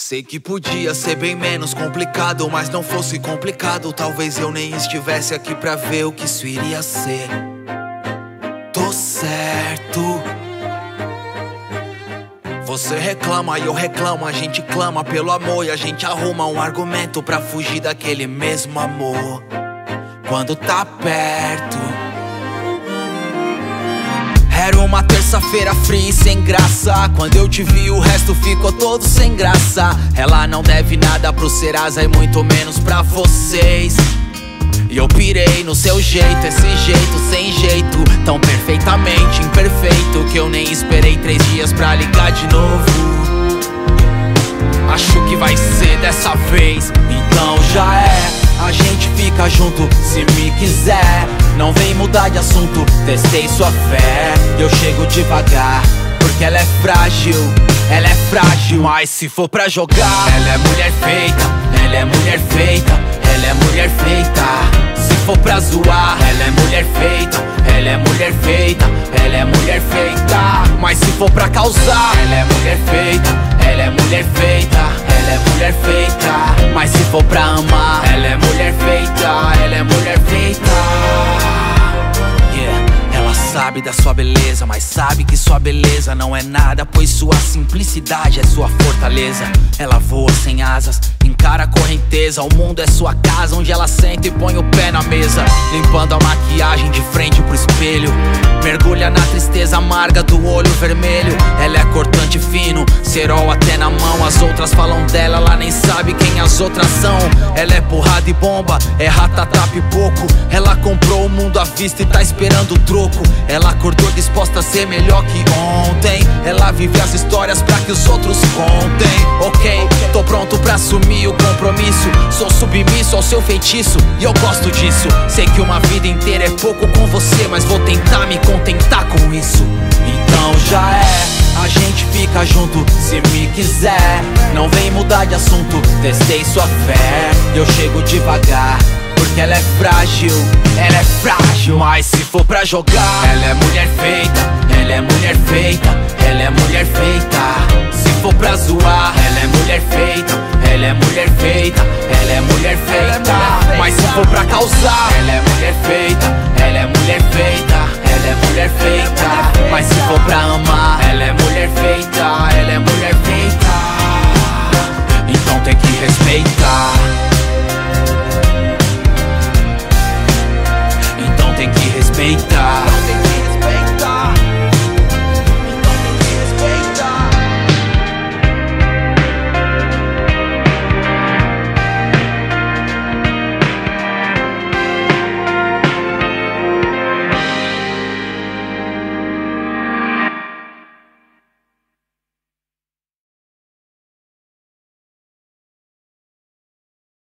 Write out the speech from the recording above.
Sei que podia ser bem menos complicado, mas não fosse complicado, talvez eu nem estivesse aqui pra ver o que isso iria ser. Tô certo. Você reclama e eu reclamo, a gente clama pelo amor e a gente arruma um argumento pra fugir daquele mesmo amor. Quando tá perto. Uma terça-feira fria e sem graça. Quando eu te vi, o resto ficou todo sem graça. Ela não deve nada pro Serasa e muito menos pra vocês. E eu pirei no seu jeito, esse jeito sem jeito, tão perfeitamente imperfeito que eu nem esperei três dias pra ligar de novo. Acho que vai ser dessa vez, então já é. A gente fica junto se me quiser. Não vem mudar de assunto, testei sua fé. Eu chego devagar, porque ela é frágil. Ela é frágil, mas se for pra jogar, ela é mulher feita, ela é mulher feita, ela é mulher feita. Se for pra zoar, ela é mulher feita, ela é mulher feita, ela é mulher feita. Mas se for pra causar, ela é mulher feita, ela é mulher feita, ela é mulher feita. Mas se for pra amar, sabe da sua beleza, mas sabe que sua beleza não é nada, pois sua simplicidade é sua fortaleza. Ela voa sem asas, encara a correnteza. O mundo é sua casa, onde ela senta e põe o pé na mesa. Limpando a maquiagem de frente pro espelho. Mergulha na tristeza amarga do olho vermelho. Ela é cortante fino, cerol até na mão. As outras falam dela, ela nem sabe quem as outras são. Ela é porrada e bomba, é ratatá pipoco. Ela comprou o mundo à vista e tá esperando o troco. Ela acordou disposta a ser melhor que ontem. Ela vive as histórias pra que os outros contem. Ok, tô pronto pra assumir o compromisso. Sou submisso ao seu feitiço e eu gosto disso. Sei que uma vida inteira é pouco com você, mas vou tentar me contentar com isso. Então já é. A gente fica junto se me quiser. Não vem mudar de assunto, testei sua fé. Eu chego devagar. Porque ela é frágil, ela é frágil. Mas se for pra jogar, ela é mulher feita, ela é mulher feita, ela é mulher feita. Se for pra zoar, ela é mulher feita, ela é mulher feita, ela é mulher feita. Mas se for pra causar, ela é mulher feita, ela é mulher feita, ela é mulher feita. Mas se for pra amar,